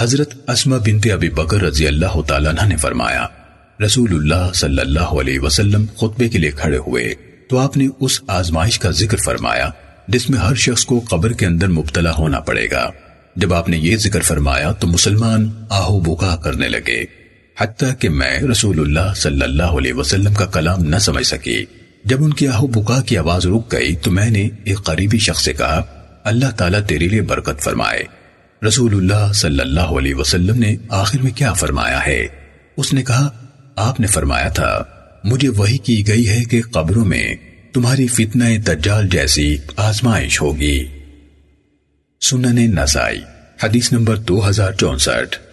حضرت اسما بنت ابی بکر رضی اللہ تعالیٰ عنہ نے فرمایا، رسول اللہ صلی اللہ علیہ وسلم خطبے کے لیے کھڑے ہوئے، تو آپ نے اس آزمائش کا ذکر فرمایا، جس میں ہر شخص کو قبر کے اندر مبتلا ہونا پڑے گا۔ جب آپ نے یہ ذکر فرمایا، تو مسلمان آہو بکا کرنے لگے۔ حتیٰ کہ میں رسول اللہ صلی اللہ علیہ وسلم کا کلام نہ سمجھ سکی۔ جب ان کی آہو بکا کی آواز رک گئی، تو میں نے ایک قریبی شخص سے کہا، اللہ تعالیٰ تیرے لیے برکت فرمائے۔ رسول اللہ صلی اللہ علیہ وسلم نے آخر میں کیا فرمایا ہے؟ اس نے کہا، آپ نے فرمایا تھا، مجھے وہی کی گئی ہے کہ قبروں میں تمہاری فتنہ دجال جیسی آزمائش ہوگی۔ سنن نسائی، حدیث نمبر دو ہزار چونسٹھ۔